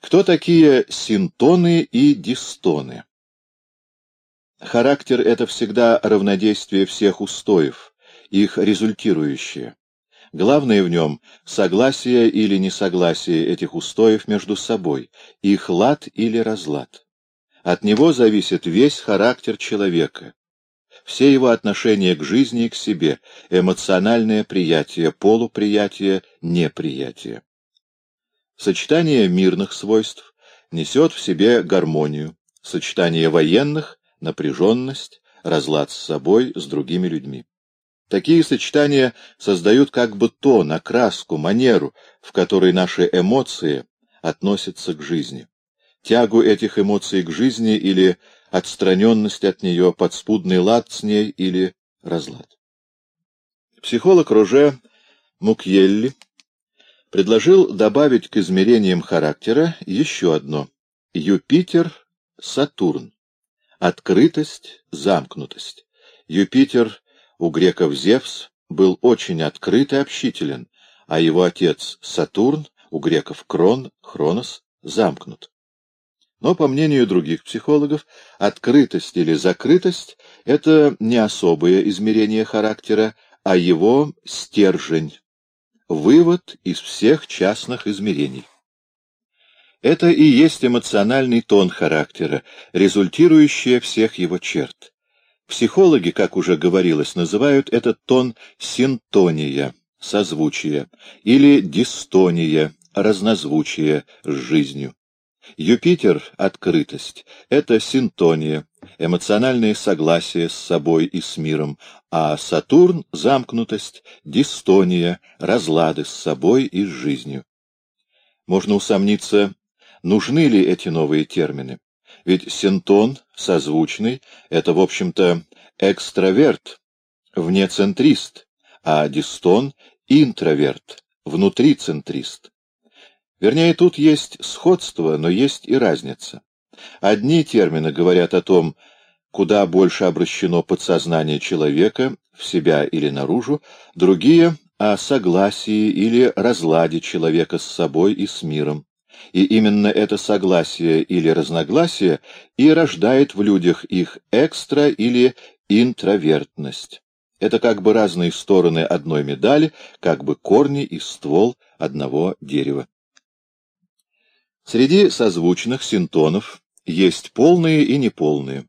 Кто такие синтоны и дистоны? Характер — это всегда равнодействие всех устоев, их результирующее. Главное в нем — согласие или несогласие этих устоев между собой, их лад или разлад. От него зависит весь характер человека, все его отношения к жизни и к себе, эмоциональное приятие, полуприятие, неприятие. Сочетание мирных свойств несет в себе гармонию, сочетание военных — напряженность, разлад с собой, с другими людьми. Такие сочетания создают как бы тон, окраску, манеру, в которой наши эмоции относятся к жизни. Тягу этих эмоций к жизни или отстраненность от нее, подспудный лад с ней или разлад. Психолог Роже Мукьелли предложил добавить к измерениям характера еще одно — Юпитер-Сатурн. Открытость, замкнутость. Юпитер у греков Зевс был очень открыт и общителен, а его отец Сатурн у греков Крон, Хронос, замкнут. Но, по мнению других психологов, открытость или закрытость — это не особое измерение характера, а его стержень, вывод из всех частных измерений. Это и есть эмоциональный тон характера, результирующий всех его черт. Психологи, как уже говорилось, называют этот тон синтония, созвучие, или дистония, разнозвучие с жизнью. Юпитер — открытость, это синтония, эмоциональное согласие с собой и с миром, а Сатурн — замкнутость, дистония, разлады с собой и с жизнью. Можно усомниться, нужны ли эти новые термины. Ведь синтон, созвучный, это, в общем-то, экстраверт, внецентрист, а дистон — интроверт, внутрицентрист. Вернее, тут есть сходство, но есть и разница. Одни термины говорят о том, куда больше обращено подсознание человека, в себя или наружу, другие — о согласии или разладе человека с собой и с миром. И именно это согласие или разногласие и рождает в людях их экстра- или интровертность. Это как бы разные стороны одной медали, как бы корни и ствол одного дерева. Среди созвучных синтонов есть полные и неполные.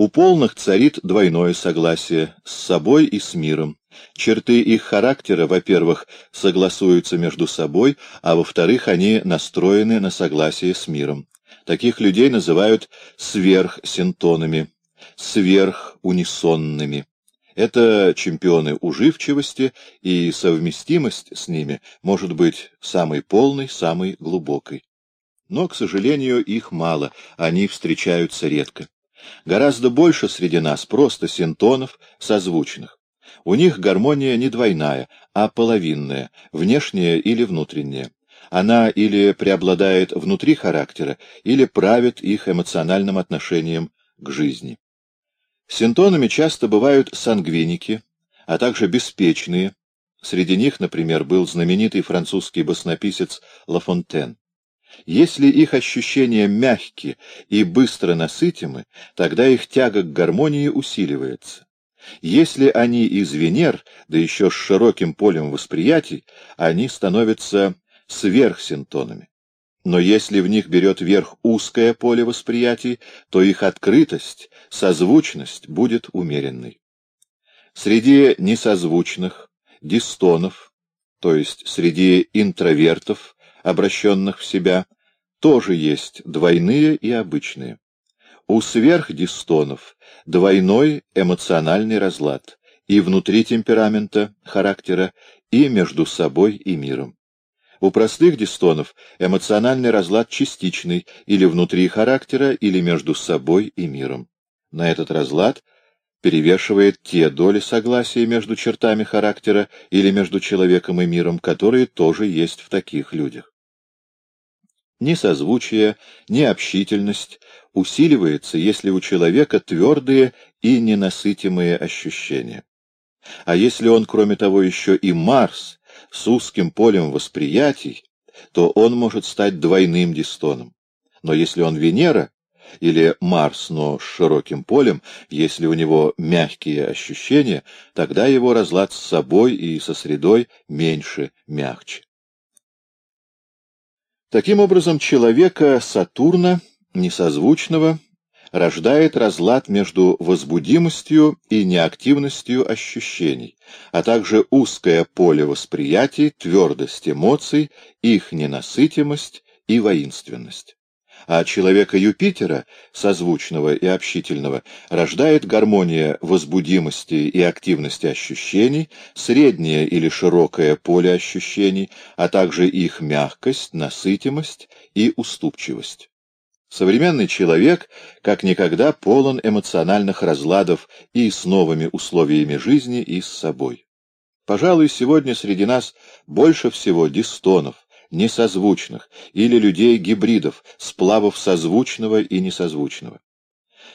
У полных царит двойное согласие с собой и с миром. Черты их характера, во-первых, согласуются между собой, а во-вторых, они настроены на согласие с миром. Таких людей называют сверхсинтонами, сверхунисонными. Это чемпионы уживчивости, и совместимость с ними может быть самой полной, самой глубокой. Но, к сожалению, их мало, они встречаются редко. Гораздо больше среди нас просто синтонов, созвучных. У них гармония не двойная, а половинная, внешняя или внутренняя. Она или преобладает внутри характера, или правит их эмоциональным отношением к жизни. Синтонами часто бывают сангвиники, а также беспечные. Среди них, например, был знаменитый французский баснописец Лафонтен. Если их ощущения мягкие и быстро насытимы, тогда их тяга к гармонии усиливается. Если они из Венер, да еще с широким полем восприятий, они становятся сверхсинтонами. Но если в них берет верх узкое поле восприятий, то их открытость, созвучность будет умеренной. Среди несозвучных, дистонов, то есть среди интровертов, обращенных в себя, тоже есть двойные и обычные. У сверхдистонов двойной эмоциональный разлад и внутри темперамента, характера, и между собой и миром. У простых дистонов эмоциональный разлад частичный, или внутри характера, или между собой и миром. На этот разлад перевешивает те доли согласия между чертами характера или между человеком и миром, которые тоже есть в таких людях. Ни созвучие, ни общительность усиливается, если у человека твердые и ненасытимые ощущения. А если он, кроме того, еще и Марс с узким полем восприятий, то он может стать двойным дистоном. Но если он Венера, или Марс, но с широким полем, если у него мягкие ощущения, тогда его разлад с собой и со средой меньше, мягче. Таким образом, человека Сатурна, несозвучного, рождает разлад между возбудимостью и неактивностью ощущений, а также узкое поле восприятий, твердость эмоций, их ненасытимость и воинственность а человека Юпитера, созвучного и общительного, рождает гармония возбудимости и активности ощущений, среднее или широкое поле ощущений, а также их мягкость, насытимость и уступчивость. Современный человек как никогда полон эмоциональных разладов и с новыми условиями жизни, и с собой. Пожалуй, сегодня среди нас больше всего дистонов, несозвучных, или людей-гибридов, сплавов созвучного и несозвучного.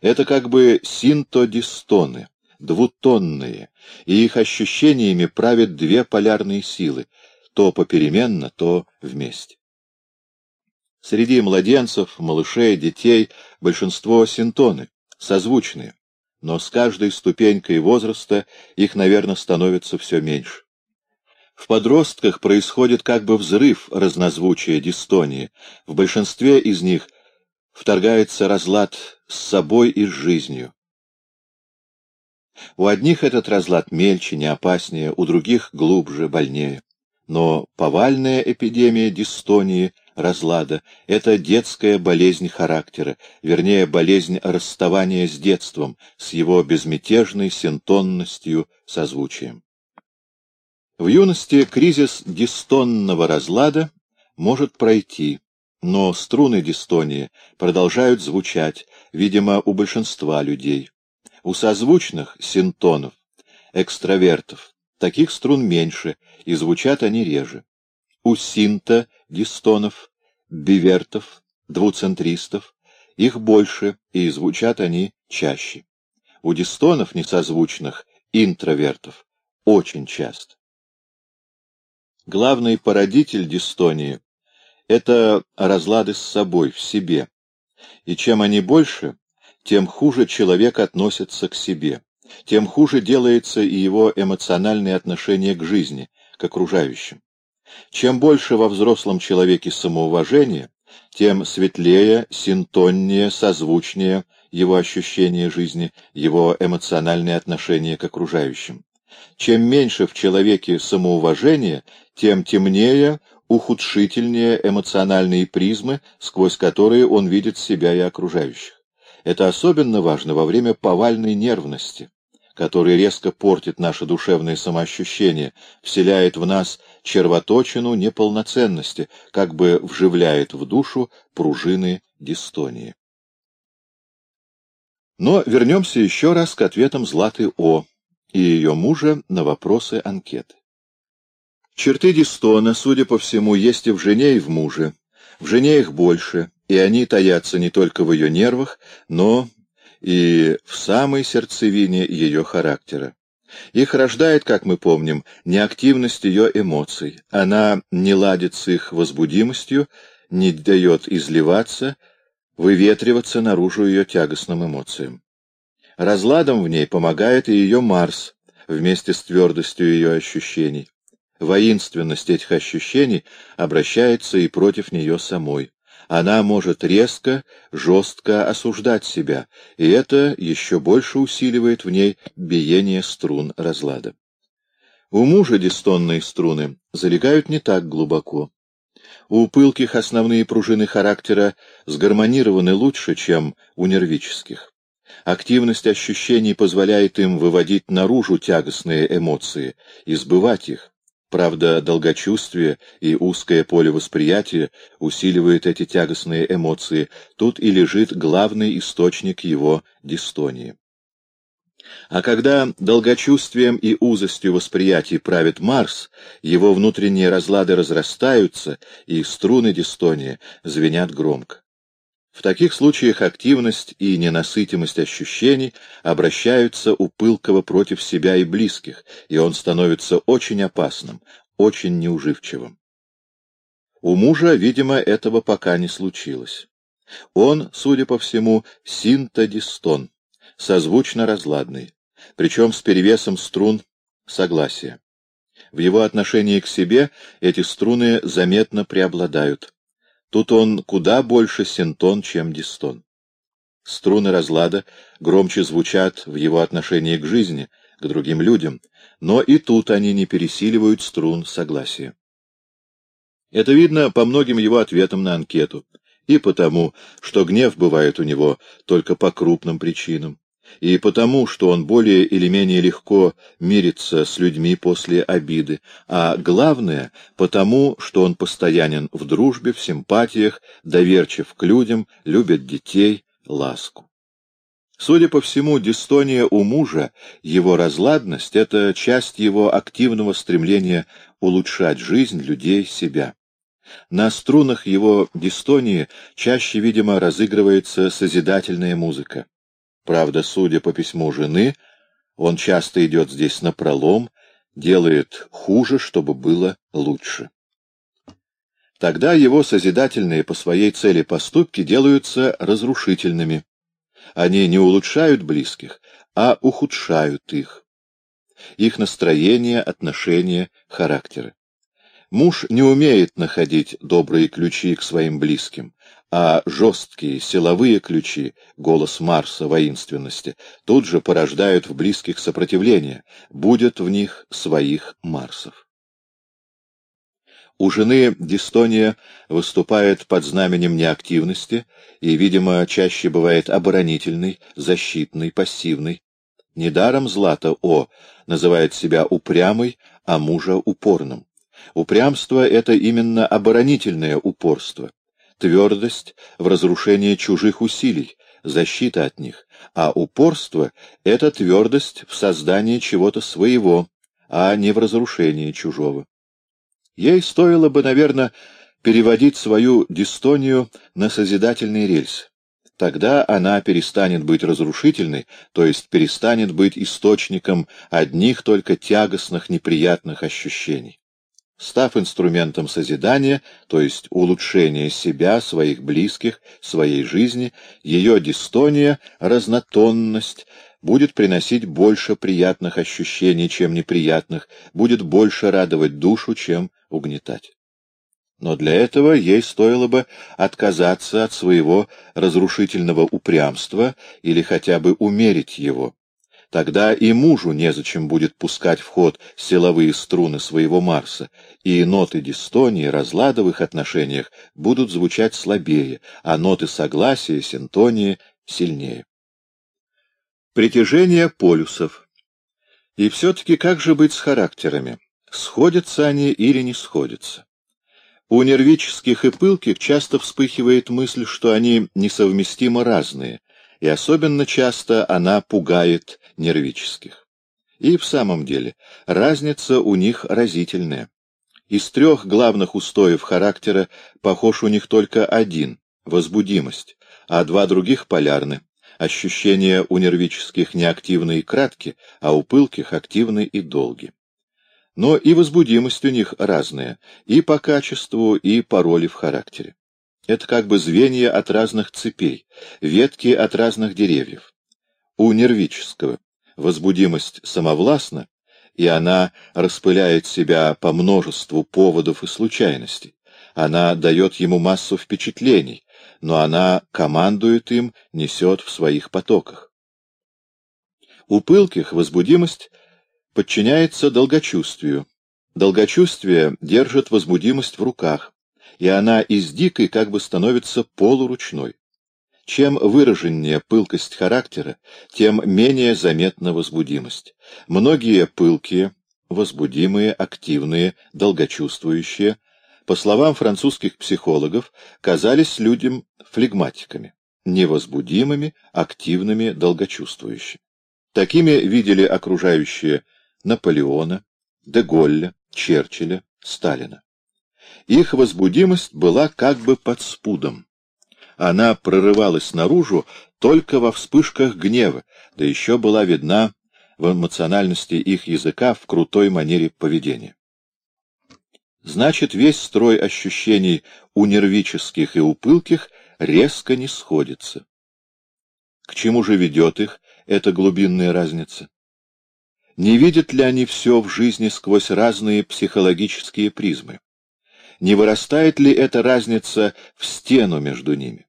Это как бы синтодистоны, двутонные, и их ощущениями правят две полярные силы, то попеременно, то вместе. Среди младенцев, малышей, детей большинство синтоны, созвучные, но с каждой ступенькой возраста их, наверное, становится все меньше. В подростках происходит как бы взрыв разнозвучия дистонии. В большинстве из них вторгается разлад с собой и с жизнью. У одних этот разлад мельче, не опаснее, у других глубже, больнее. Но повальная эпидемия дистонии, разлада — это детская болезнь характера, вернее, болезнь расставания с детством, с его безмятежной синтонностью, созвучием. В юности кризис дистонного разлада может пройти, но струны дистонии продолжают звучать, видимо, у большинства людей. У созвучных синтонов, экстравертов, таких струн меньше, и звучат они реже. У синта дистонов, бивертов, двуцентристов их больше, и звучат они чаще. У дистонов несозвучных, интровертов, очень часто. Главный породитель дистонии — это разлады с собой, в себе. И чем они больше, тем хуже человек относится к себе, тем хуже делается и его эмоциональное отношение к жизни, к окружающим. Чем больше во взрослом человеке самоуважения, тем светлее, синтоннее, созвучнее его ощущение жизни, его эмоциональное отношение к окружающим. Чем меньше в человеке самоуважения, тем темнее, ухудшительнее эмоциональные призмы, сквозь которые он видит себя и окружающих. Это особенно важно во время повальной нервности, которая резко портит наше душевное самоощущение, вселяет в нас червоточину неполноценности, как бы вживляет в душу пружины дистонии. Но вернемся еще раз к ответам Златы О и ее мужа на вопросы анкеты. Черты Дистона, судя по всему, есть и в жене, и в муже. В жене их больше, и они таятся не только в ее нервах, но и в самой сердцевине ее характера. Их рождает, как мы помним, неактивность ее эмоций. Она не ладит с их возбудимостью, не дает изливаться, выветриваться наружу ее тягостным эмоциям. Разладом в ней помогает и ее Марс, вместе с твердостью ее ощущений. Воинственность этих ощущений обращается и против нее самой. Она может резко, жестко осуждать себя, и это еще больше усиливает в ней биение струн разлада. У мужа дистонные струны залегают не так глубоко. У пылких основные пружины характера сгармонированы лучше, чем у нервических. Активность ощущений позволяет им выводить наружу тягостные эмоции, избывать их. Правда, долгочувствие и узкое поле восприятия усиливает эти тягостные эмоции, тут и лежит главный источник его дистонии. А когда долгочувствием и узостью восприятий правит Марс, его внутренние разлады разрастаются, и струны дистонии звенят громко. В таких случаях активность и ненасытимость ощущений обращаются у пылкого против себя и близких, и он становится очень опасным, очень неуживчивым. У мужа, видимо, этого пока не случилось. Он, судя по всему, синтодистон, созвучно разладный, причем с перевесом струн согласия. В его отношении к себе эти струны заметно преобладают. Тут он куда больше синтон, чем дистон. Струны разлада громче звучат в его отношении к жизни, к другим людям, но и тут они не пересиливают струн согласия. Это видно по многим его ответам на анкету, и потому, что гнев бывает у него только по крупным причинам, и потому, что он более или менее легко мирится с людьми после обиды, а главное, потому, что он постоянен в дружбе, в симпатиях, доверчив к людям, любит детей, ласку. Судя по всему, дистония у мужа, его разладность — это часть его активного стремления улучшать жизнь людей, себя. На струнах его дистонии чаще, видимо, разыгрывается созидательная музыка. Правда, судя по письму жены, он часто идет здесь на пролом, делает хуже, чтобы было лучше. Тогда его созидательные по своей цели поступки делаются разрушительными. Они не улучшают близких, а ухудшают их. Их настроение, отношения, характеры. Муж не умеет находить добрые ключи к своим близким, а жесткие силовые ключи, голос Марса воинственности, тут же порождают в близких сопротивление, будет в них своих Марсов. У жены дистония выступает под знаменем неактивности и, видимо, чаще бывает оборонительной, защитной, пассивной. Недаром Злата О называет себя упрямой, а мужа упорным. Упрямство — это именно оборонительное упорство, твердость в разрушении чужих усилий, защита от них, а упорство — это твердость в создании чего-то своего, а не в разрушении чужого. Ей стоило бы, наверное, переводить свою дистонию на созидательный рельс. Тогда она перестанет быть разрушительной, то есть перестанет быть источником одних только тягостных неприятных ощущений став инструментом созидания, то есть улучшения себя, своих близких, своей жизни, ее дистония, разнотонность будет приносить больше приятных ощущений, чем неприятных, будет больше радовать душу, чем угнетать. Но для этого ей стоило бы отказаться от своего разрушительного упрямства или хотя бы умерить его, Тогда и мужу незачем будет пускать в ход силовые струны своего Марса, и ноты дистонии, в их отношениях будут звучать слабее, а ноты согласия, синтонии сильнее. Притяжение полюсов. И все-таки как же быть с характерами? Сходятся они или не сходятся? У нервических и пылких часто вспыхивает мысль, что они несовместимо разные, и особенно часто она пугает нервических. И в самом деле, разница у них разительная. Из трех главных устоев характера похож у них только один — возбудимость, а два других полярны. Ощущения у нервических неактивны и кратки, а у пылких активны и долги. Но и возбудимость у них разная, и по качеству, и по роли в характере. Это как бы звенья от разных цепей, ветки от разных деревьев. У нервического возбудимость самовластна, и она распыляет себя по множеству поводов и случайностей. Она дает ему массу впечатлений, но она командует им, несет в своих потоках. У пылких возбудимость подчиняется долгочувствию. Долгочувствие держит возбудимость в руках, и она из дикой как бы становится полуручной. Чем выраженнее пылкость характера, тем менее заметна возбудимость. Многие пылкие, возбудимые, активные, долгочувствующие, по словам французских психологов, казались людям флегматиками, невозбудимыми, активными, долгочувствующими. Такими видели окружающие Наполеона, Деголля, Черчилля, Сталина. Их возбудимость была как бы под спудом она прорывалась наружу только во вспышках гнева, да еще была видна в эмоциональности их языка в крутой манере поведения. значит весь строй ощущений у нервических и у пылких резко не сходится. К чему же ведет их эта глубинная разница? Не видят ли они все в жизни сквозь разные психологические призмы? Не вырастает ли эта разница в стену между ними?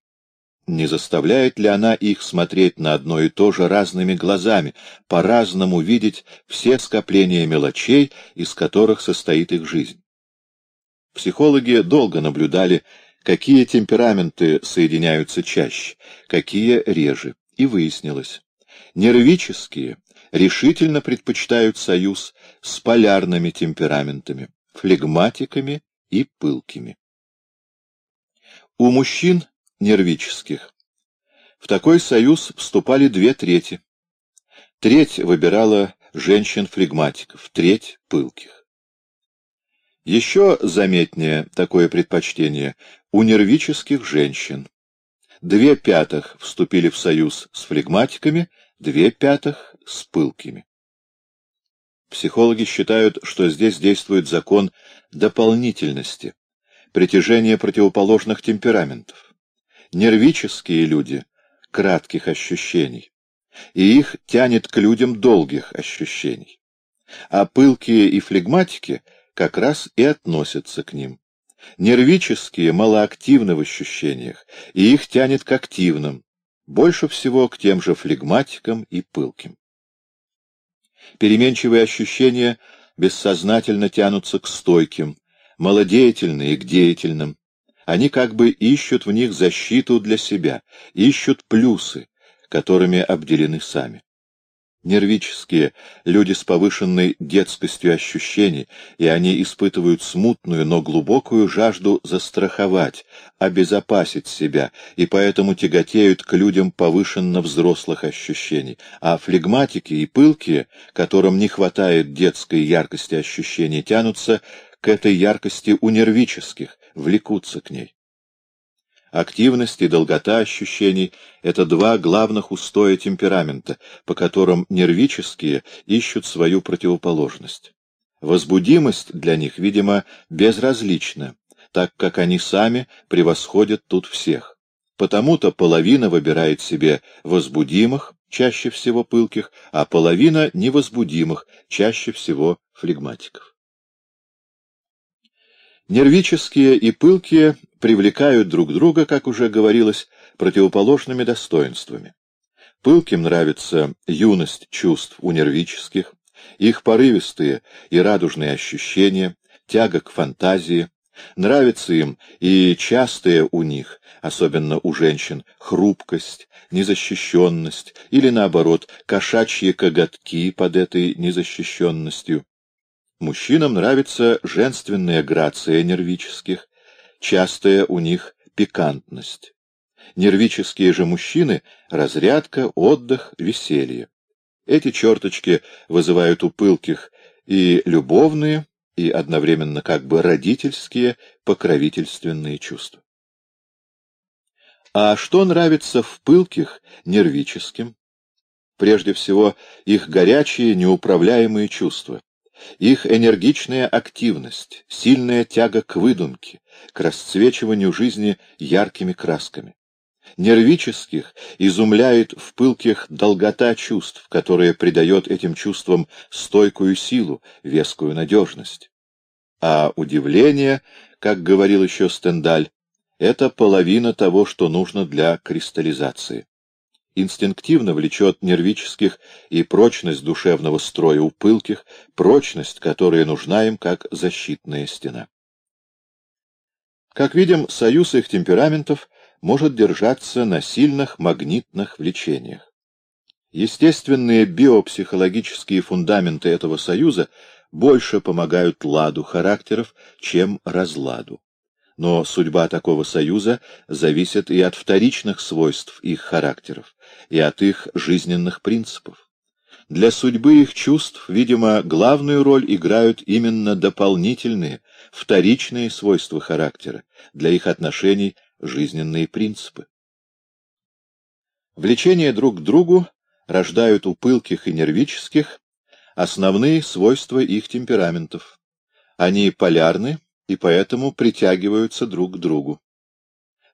Не заставляет ли она их смотреть на одно и то же разными глазами, по-разному видеть все скопления мелочей, из которых состоит их жизнь? Психологи долго наблюдали, какие темпераменты соединяются чаще, какие реже, и выяснилось. Нервические решительно предпочитают союз с полярными темпераментами, флегматиками и пылкими. У мужчин нервических. В такой союз вступали две трети. Треть выбирала женщин-флегматиков, треть — пылких. Еще заметнее такое предпочтение у нервических женщин. Две пятых вступили в союз с флегматиками, две пятых — с пылкими. Психологи считают, что здесь действует закон дополнительности, притяжения противоположных темпераментов нервические люди кратких ощущений, и их тянет к людям долгих ощущений. А пылкие и флегматики как раз и относятся к ним. Нервические малоактивны в ощущениях, и их тянет к активным, больше всего к тем же флегматикам и пылким. Переменчивые ощущения бессознательно тянутся к стойким, малодеятельные к деятельным, они как бы ищут в них защиту для себя, ищут плюсы, которыми обделены сами. Нервические, люди с повышенной детскостью ощущений, и они испытывают смутную, но глубокую жажду застраховать, обезопасить себя, и поэтому тяготеют к людям повышенно взрослых ощущений, а флегматики и пылкие, которым не хватает детской яркости ощущений, тянутся к этой яркости у нервических, влекутся к ней. Активность и долгота ощущений — это два главных устоя темперамента, по которым нервические ищут свою противоположность. Возбудимость для них, видимо, безразлична, так как они сами превосходят тут всех. Потому-то половина выбирает себе возбудимых, чаще всего пылких, а половина невозбудимых, чаще всего флегматиков. Нервические и пылкие привлекают друг друга, как уже говорилось, противоположными достоинствами. Пылким нравится юность чувств у нервических, их порывистые и радужные ощущения, тяга к фантазии, нравится им и частая у них, особенно у женщин, хрупкость, незащищенность или, наоборот, кошачьи коготки под этой незащищенностью, Мужчинам нравится женственная грация нервических, частая у них пикантность. Нервические же мужчины — разрядка, отдых, веселье. Эти черточки вызывают у пылких и любовные, и одновременно как бы родительские, покровительственные чувства. А что нравится в пылких, нервическим? Прежде всего, их горячие, неуправляемые чувства их энергичная активность, сильная тяга к выдумке, к расцвечиванию жизни яркими красками. Нервических изумляет в пылких долгота чувств, которая придает этим чувствам стойкую силу, вескую надежность. А удивление, как говорил еще Стендаль, это половина того, что нужно для кристаллизации инстинктивно влечет нервических и прочность душевного строя у пылких, прочность, которая нужна им как защитная стена. Как видим, союз их темпераментов может держаться на сильных магнитных влечениях. Естественные биопсихологические фундаменты этого союза больше помогают ладу характеров, чем разладу. Но судьба такого союза зависит и от вторичных свойств их характеров, и от их жизненных принципов. Для судьбы их чувств, видимо, главную роль играют именно дополнительные, вторичные свойства характера, для их отношений жизненные принципы. Влечение друг к другу рождают у пылких и нервических основные свойства их темпераментов. Они полярны и поэтому притягиваются друг к другу.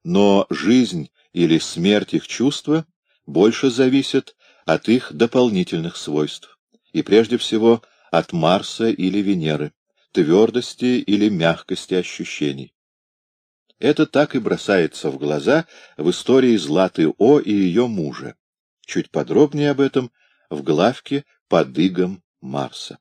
Но жизнь или смерть их чувства больше зависит от их дополнительных свойств, и прежде всего от Марса или Венеры, твердости или мягкости ощущений. Это так и бросается в глаза в истории Златы О и ее мужа. Чуть подробнее об этом в главке «Под игом Марса».